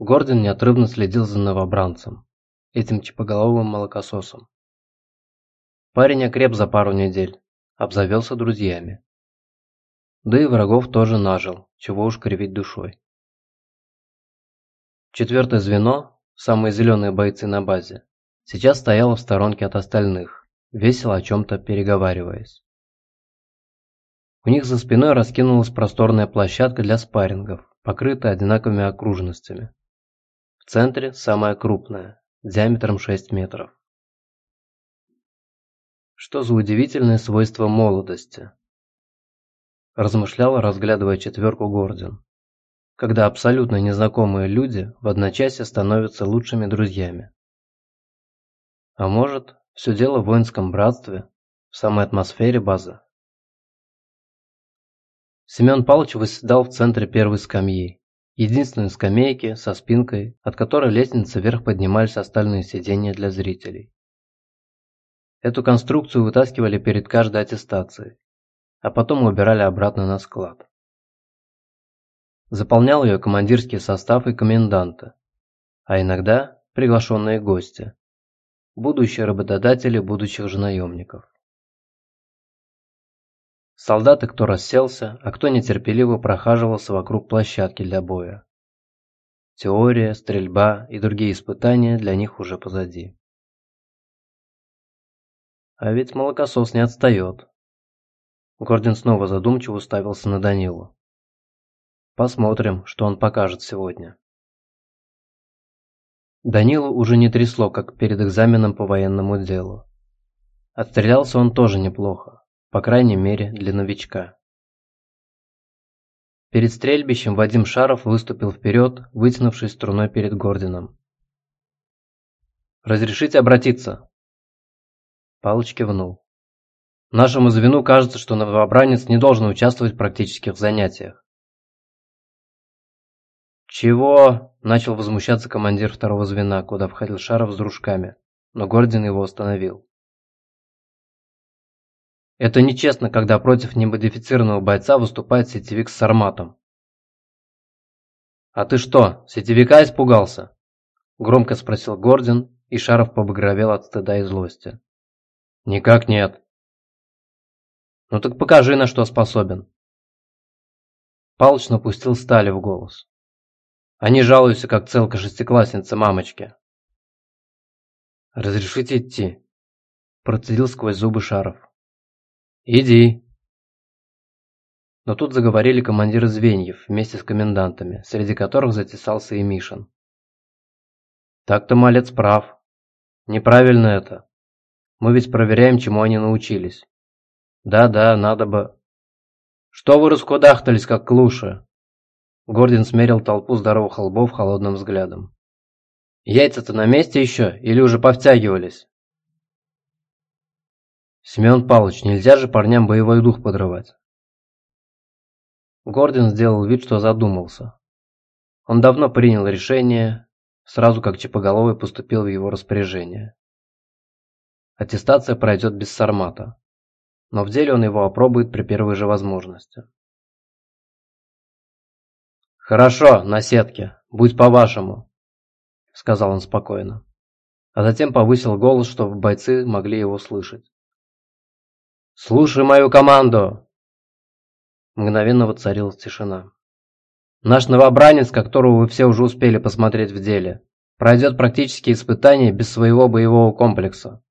Гордон неотрывно следил за новобранцем, этим чипоголовым молокососом. Парень окреп за пару недель, обзавелся друзьями. Да и врагов тоже нажил, чего уж кривить душой. Четвертое звено, самые зеленые бойцы на базе, сейчас стояло в сторонке от остальных, весело о чем-то переговариваясь. У них за спиной раскинулась просторная площадка для спаррингов, покрытая одинаковыми окружностями. В центре самая крупная, диаметром 6 метров. Что за удивительное свойство молодости? Размышлял, разглядывая четверку Гордон. Когда абсолютно незнакомые люди в одночасье становятся лучшими друзьями. А может, все дело в воинском братстве, в самой атмосфере базы. Семен Павлович восседал в центре первой скамьи, единственной скамейки со спинкой, от которой лестницы вверх поднимались остальные сиденья для зрителей. Эту конструкцию вытаскивали перед каждой аттестацией, а потом убирали обратно на склад. Заполнял ее командирский состав и коменданта, а иногда приглашенные гости, будущие работодатели будущих же наемников. Солдаты кто расселся, а кто нетерпеливо прохаживался вокруг площадки для боя. Теория, стрельба и другие испытания для них уже позади. А ведь молокосос не отстает. Гордин снова задумчиво уставился на Данилу. Посмотрим, что он покажет сегодня. Данилу уже не трясло, как перед экзаменом по военному делу. Отстрелялся он тоже неплохо, по крайней мере для новичка. Перед стрельбищем Вадим Шаров выступил вперед, вытянувшись струной перед Гордином. «Разрешите обратиться?» Палыч кивнул. Нашему звену кажется, что новобранец не должен участвовать в практических занятиях. «Чего?» – начал возмущаться командир второго звена, куда входил Шаров с дружками, но Гордин его остановил. «Это нечестно, когда против немодифицированного бойца выступает сетевик с арматом». «А ты что, сетевика испугался?» – громко спросил Гордин, и Шаров побагровел от стыда и злости. Никак нет. Ну так покажи, на что способен. Палыч напустил стали в голос. Они жалуются, как целка шестиклассница мамочки. «Разрешите идти?» Процедил сквозь зубы Шаров. «Иди». Но тут заговорили командиры звеньев вместе с комендантами, среди которых затесался и Мишин. «Так-то малец прав. Неправильно это. Мы ведь проверяем, чему они научились. Да-да, надо бы... Что вы раскудахтались, как клуши? Гордин смерил толпу здоровых лбов холодным взглядом. Яйца-то на месте еще или уже повтягивались? Семен Павлович, нельзя же парням боевой дух подрывать. Гордин сделал вид, что задумался. Он давно принял решение, сразу как Чипоголовый поступил в его распоряжение. Аттестация пройдет без сармата, но в деле он его опробует при первой же возможности. «Хорошо, на сетке, будь по-вашему», — сказал он спокойно, а затем повысил голос, чтобы бойцы могли его слышать. «Слушай мою команду!» Мгновенно воцарилась тишина. «Наш новобранец, которого вы все уже успели посмотреть в деле, пройдет практические испытания без своего боевого комплекса.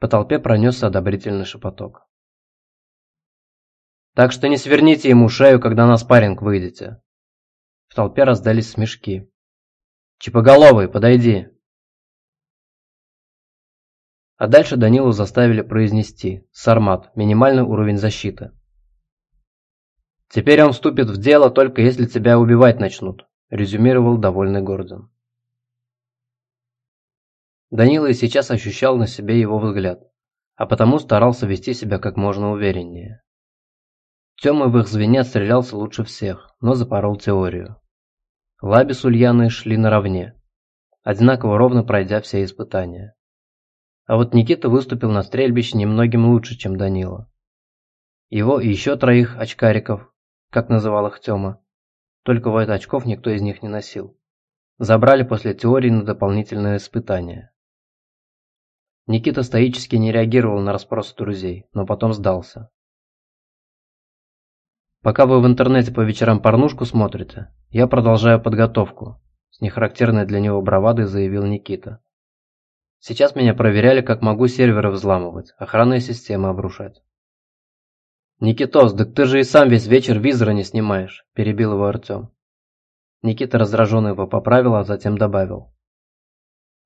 По толпе пронесся одобрительный шепоток. «Так что не сверните ему шею, когда на спарринг выйдете!» В толпе раздались смешки. «Чипоголовый, подойди!» А дальше Данилу заставили произнести «Сармат, минимальный уровень защиты». «Теперь он вступит в дело, только если тебя убивать начнут», резюмировал довольный Гордон. Данила и сейчас ощущал на себе его взгляд, а потому старался вести себя как можно увереннее. Тёма в их звене стрелялся лучше всех, но запорол теорию. Лаби с Ульяной шли наравне, одинаково ровно пройдя все испытания. А вот Никита выступил на стрельбище немногим лучше, чем Данила. Его и еще троих очкариков, как называл их Тёма, Только вот очков никто из них не носил. Забрали после теории на дополнительное испытание. Никита стоически не реагировал на расспросы друзей, но потом сдался. Пока вы в интернете по вечерам порнушку смотрите, я продолжаю подготовку, с нехарактерной для него бравадой заявил Никита. Сейчас меня проверяли, как могу серверы взламывать, охранные системы обрушать. «Никитос, да ты же и сам весь вечер визора не снимаешь», – перебил его Артем. Никита раздраженно его поправил, а затем добавил.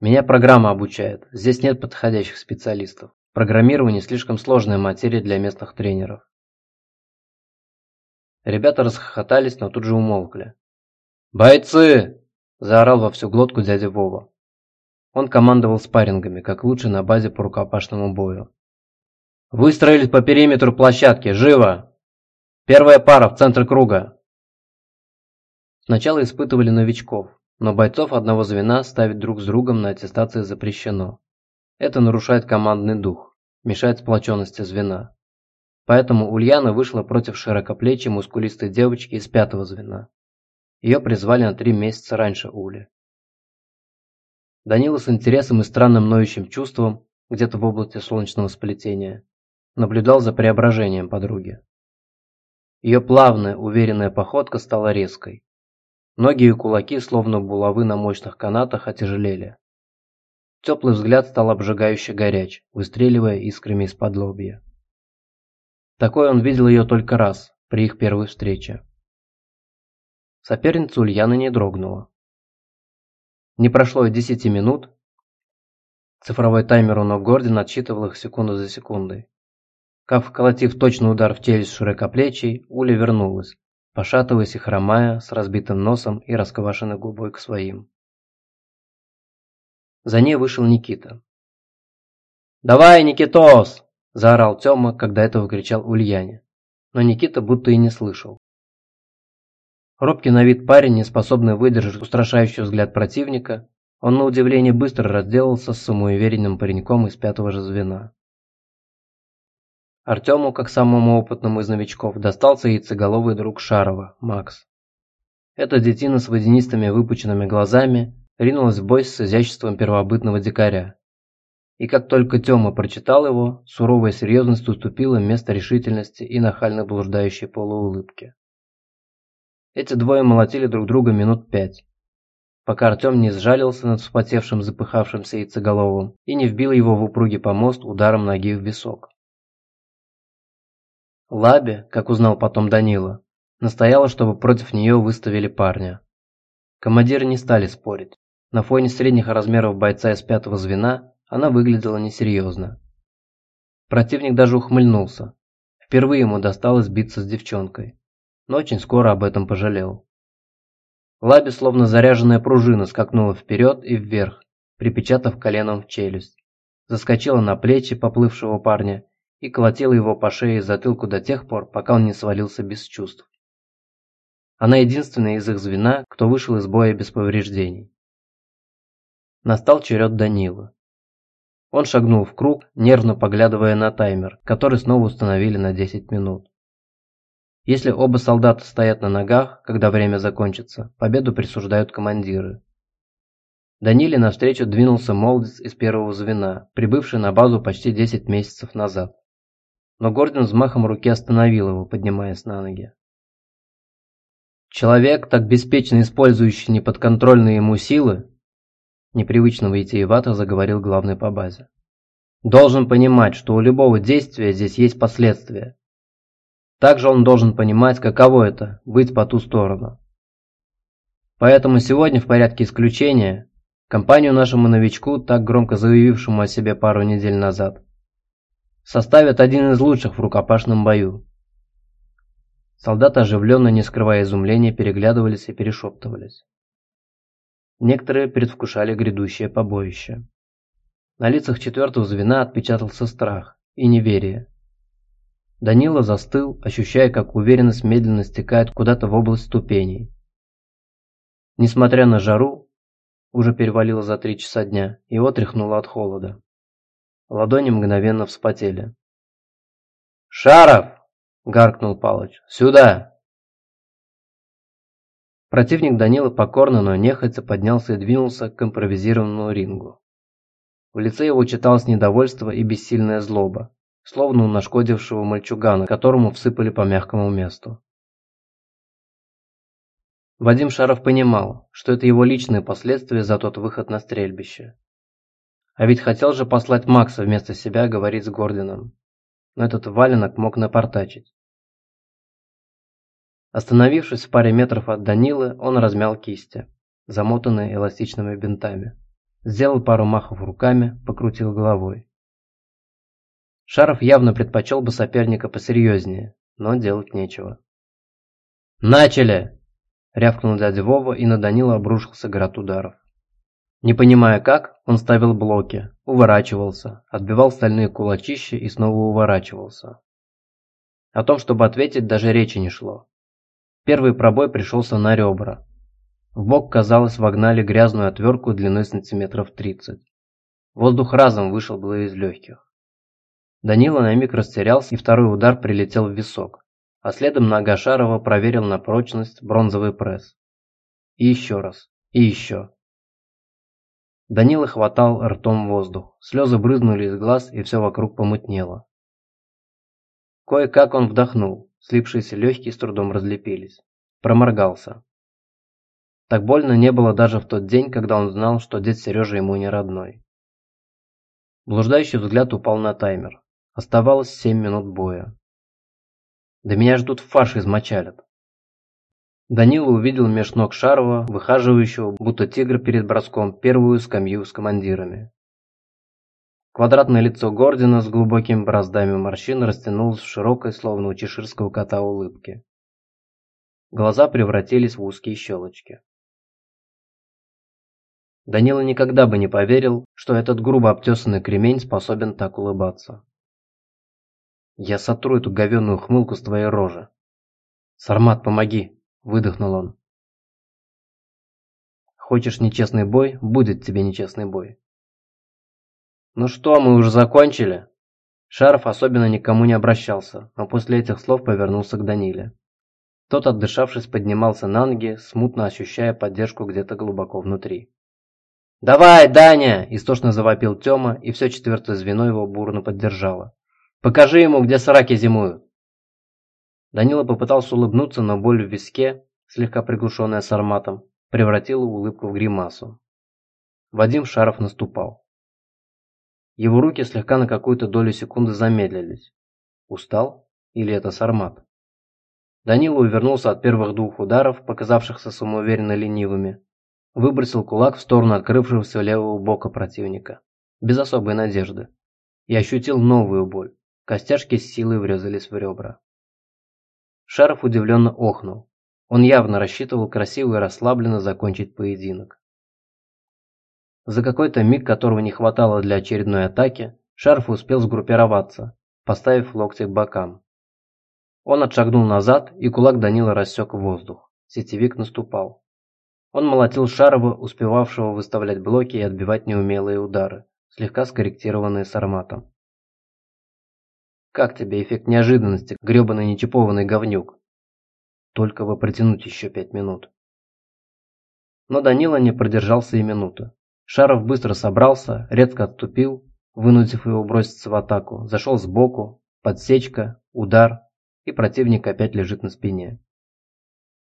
«Меня программа обучает, здесь нет подходящих специалистов. Программирование слишком сложная материя для местных тренеров». Ребята расхохотались, но тут же умолкли. «Бойцы!» – заорал во всю глотку дядя Вова. Он командовал спаррингами, как лучше на базе по рукопашному бою. «Выстроились по периметру площадки! Живо! Первая пара в центр круга!» Сначала испытывали новичков, но бойцов одного звена ставить друг с другом на аттестации запрещено. Это нарушает командный дух, мешает сплоченности звена. Поэтому Ульяна вышла против широкоплечей мускулистой девочки из пятого звена. Ее призвали на три месяца раньше Ули. Данила с интересом и странным ноющим чувством, где-то в области солнечного сплетения, наблюдал за преображением подруги. Ее плавная, уверенная походка стала резкой. Ноги и кулаки, словно булавы на мощных канатах, отяжелели. Теплый взгляд стал обжигающе горяч, выстреливая искрами из-под лобья. Такой он видел ее только раз, при их первой встрече. Соперница Ульяны не дрогнула. Не прошло и десяти минут. Цифровой таймер у ног Гордина отсчитывал их секунду за секундой. Как вколотив точный удар в челюсть широкоплечий, Уля вернулась, пошатываясь и хромая, с разбитым носом и расквашенной губой к своим. За ней вышел Никита. «Давай, Никитос!» – заорал Тёма, когда этого кричал Ульяне. Но Никита будто и не слышал. Робкий на вид парень, не способный выдержать устрашающий взгляд противника, он на удивление быстро разделался с самоуверенным пареньком из пятого же звена. Артему, как самому опытному из новичков, достался яйцеголовый друг Шарова, Макс. Эта детина с водянистыми выпученными глазами ринулась в бой с изяществом первобытного дикаря. И как только Тёма прочитал его, суровая серьезность уступила место решительности и нахально блуждающей полуулыбке. Эти двое молотили друг друга минут пять, пока Артем не сжалился над вспотевшим запыхавшимся яйцеголовым и не вбил его в упругий помост ударом ноги в висок. Лаби, как узнал потом Данила, настояла, чтобы против нее выставили парня. Командиры не стали спорить. На фоне средних размеров бойца из пятого звена она выглядела несерьезно. Противник даже ухмыльнулся. Впервые ему досталось биться с девчонкой. Но очень скоро об этом пожалел. Лаби, словно заряженная пружина, скакнула вперед и вверх, припечатав коленом в челюсть. Заскочила на плечи поплывшего парня и колотила его по шее и затылку до тех пор, пока он не свалился без чувств. Она единственная из их звена, кто вышел из боя без повреждений. Настал черед Данила. Он шагнул в круг, нервно поглядывая на таймер, который снова установили на 10 минут. Если оба солдата стоят на ногах, когда время закончится, победу присуждают командиры. Даниле навстречу двинулся молодец из первого звена, прибывший на базу почти 10 месяцев назад но Гордон взмахом руки остановил его, поднимаясь на ноги. Человек, так беспечно использующий неподконтрольные ему силы, непривычно витиевато заговорил главный по базе, должен понимать, что у любого действия здесь есть последствия. Также он должен понимать, каково это – быть по ту сторону. Поэтому сегодня в порядке исключения компанию нашему новичку, так громко заявившему о себе пару недель назад, составят один из лучших в рукопашном бою. Солдаты, оживленно, не скрывая изумления, переглядывались и перешептывались. Некоторые предвкушали грядущее побоище. На лицах четвертого звена отпечатался страх и неверие. Данила застыл, ощущая, как уверенность медленно стекает куда-то в область ступеней. Несмотря на жару, уже перевалило за три часа дня, его тряхнуло от холода. Ладони мгновенно вспотели. «Шаров!» – гаркнул Палыч. «Сюда!» Противник Данила покорно, но нехотя поднялся и двинулся к импровизированному рингу. В лице его читалось недовольство и бессильная злоба, словно у нашкодившего мальчугана, которому всыпали по мягкому месту. Вадим Шаров понимал, что это его личные последствия за тот выход на стрельбище. А ведь хотел же послать Макса вместо себя говорить с Гордином. Но этот валенок мог напортачить. Остановившись в паре метров от Данилы, он размял кисти, замотанные эластичными бинтами. Сделал пару махов руками, покрутил головой. Шаров явно предпочел бы соперника посерьезнее, но делать нечего. «Начали!» – рявкнул дядя Вова, и на Данила обрушился град ударов. Не понимая как, он ставил блоки, уворачивался, отбивал стальные кулачища и снова уворачивался. О том, чтобы ответить, даже речи не шло. Первый пробой пришелся на ребра. В бок, казалось, вогнали грязную отвертку длиной сантиметров 30. Воздух разом вышел было из легких. Данила на миг растерялся, и второй удар прилетел в висок, а следом нога Шарова проверил на прочность бронзовый пресс. И еще раз, и еще. Данила хватал ртом воздух, слезы брызнули из глаз, и все вокруг помутнело. Кое-как он вдохнул, Слипшиеся легкие с трудом разлепились. Проморгался. Так больно не было даже в тот день, когда он знал, что дед Сережа ему не родной. Блуждающий взгляд упал на таймер. Оставалось семь минут боя. Да меня ждут фарш измочалят. Данила увидел меж ног Шарова, выхаживающего, будто тигр перед броском, первую скамью с командирами. Квадратное лицо Гордина с глубокими бороздами морщин растянулось в широкой, словно у чеширского кота, улыбке. Глаза превратились в узкие щелочки. Данила никогда бы не поверил, что этот грубо обтесанный кремень способен так улыбаться. «Я сотру эту говенную хмылку с твоей рожи!» «Сармат, помоги!» – выдохнул он. «Хочешь нечестный бой? Будет тебе нечестный бой!» «Ну что, мы уже закончили?» Шаров особенно никому не обращался, но после этих слов повернулся к Даниле. Тот, отдышавшись, поднимался на ноги, смутно ощущая поддержку где-то глубоко внутри. «Давай, Даня!» – истошно завопил Тёма, и все четвертое звено его бурно поддержало. «Покажи ему, где сраки зимуют!» Данила попытался улыбнуться, но боль в виске, слегка приглушенная сарматом, превратила улыбку в гримасу. Вадим Шаров наступал. Его руки слегка на какую-то долю секунды замедлились. Устал? Или это сармат? Данила увернулся от первых двух ударов, показавшихся самоуверенно ленивыми. Выбросил кулак в сторону открывшегося левого бока противника. Без особой надежды. И ощутил новую боль. Костяшки с силой врезались в ребра. Шаров удивленно охнул. Он явно рассчитывал красиво и расслабленно закончить поединок. За какой-то миг, которого не хватало для очередной атаки, Шарф успел сгруппироваться, поставив локти к бокам. Он отшагнул назад, и кулак Данила рассек воздух. Сетевик наступал. Он молотил Шарова, успевавшего выставлять блоки и отбивать неумелые удары, слегка скорректированные с арматом. «Как тебе эффект неожиданности, гребаный нечипованный говнюк?» «Только бы протянуть еще пять минут». Но Данила не продержался и минуты. Шаров быстро собрался, редко отступил, вынудив его броситься в атаку, зашел сбоку, подсечка, удар, и противник опять лежит на спине.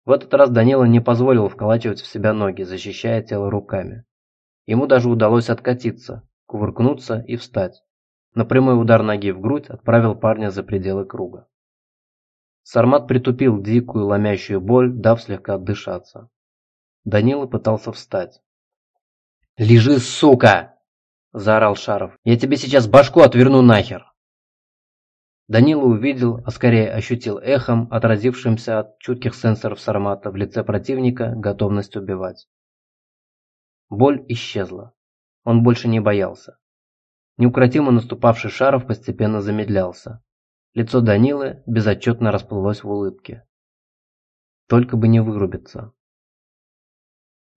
В этот раз Данила не позволил вколачивать в себя ноги, защищая тело руками. Ему даже удалось откатиться, кувыркнуться и встать. Но прямой удар ноги в грудь отправил парня за пределы круга. Сармат притупил дикую ломящую боль, дав слегка отдышаться. Данила пытался встать, «Лежи, сука!» – заорал Шаров. «Я тебе сейчас башку отверну нахер!» Данила увидел, а скорее ощутил эхом, отразившимся от чутких сенсоров Сармата в лице противника, готовность убивать. Боль исчезла. Он больше не боялся. Неукротимо наступавший Шаров постепенно замедлялся. Лицо Данилы безотчетно расплылось в улыбке. Только бы не вырубиться.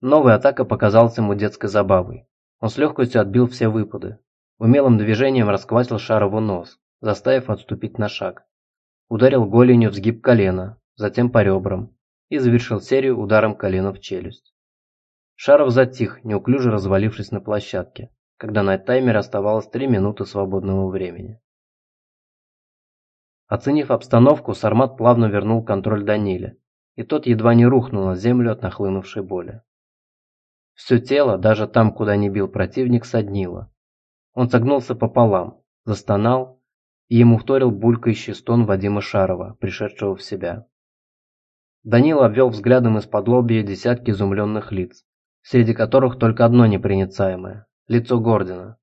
Новая атака показалась ему детской забавой. Он с легкостью отбил все выпады. Умелым движением расквасил Шарову нос, заставив отступить на шаг. Ударил голенью в сгиб колена, затем по ребрам. и завершил серию ударом коленом в челюсть. Шаров затих, неуклюже развалившись на площадке, когда на таймере оставалось три минуты свободного времени. Оценив обстановку, Сармат плавно вернул контроль Даниле, и тот едва не рухнул на землю от нахлынувшей боли. Все тело, даже там, куда не бил противник, соднило. Он согнулся пополам, застонал, и ему вторил булькающий стон Вадима Шарова, пришедшего в себя. Данила обвел взглядом из-под лобья десятки изумленных лиц, среди которых только одно непроницаемое – лицо Гордина,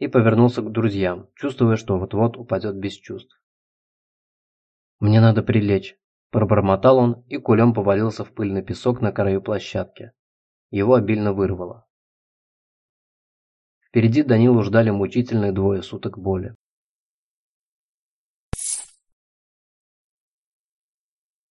и повернулся к друзьям, чувствуя, что вот-вот упадет без чувств. «Мне надо прилечь», – пробормотал он и кулем повалился в пыльный песок на краю площадки. Его обильно вырвало. Впереди Данилу ждали мучительные двое суток боли.